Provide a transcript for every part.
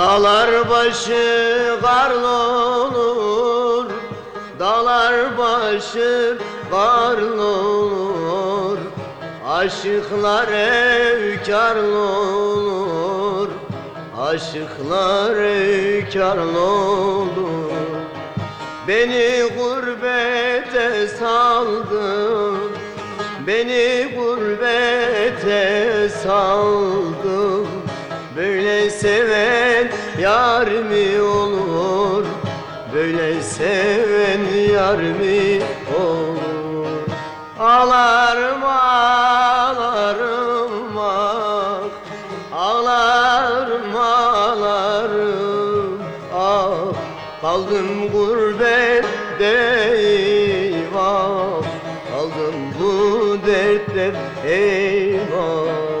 Dağlar başı karlı olur Dağlar başı karlı olur. Aşıklar evkarlı olur Aşıklar evkarlı olur. Beni gurbete saldın Beni gurbete saldın. Böyle seven yar mı olur? Böyle seven yar mı olur? Ağlarım ağlarım ah. Ağlarım ağlarım ah. Kaldım gurbette eyvah. Kaldım bu dertte eyvah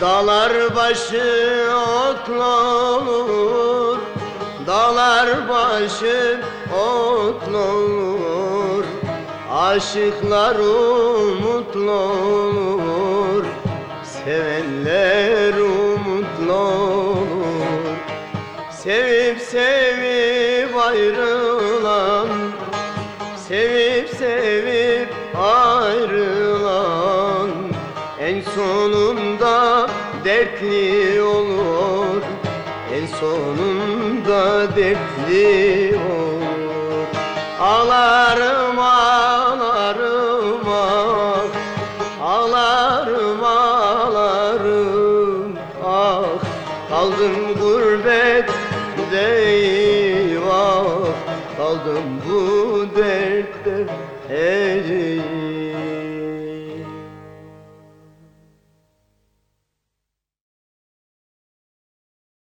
Dağlar başı otlu olur Dağlar başı otlu olur. Aşıklar umutlu olur Sevenler umutlu olur. Sevip sevip ayrılan Sevip sevip ayrılan En sonunda dertli olur. En sonunda dertli olur. Ağlarım ağlarım ah. Ağlarım ağlarım ah. Kaldım gurbette eyvah Kaldım bu dertte eyvah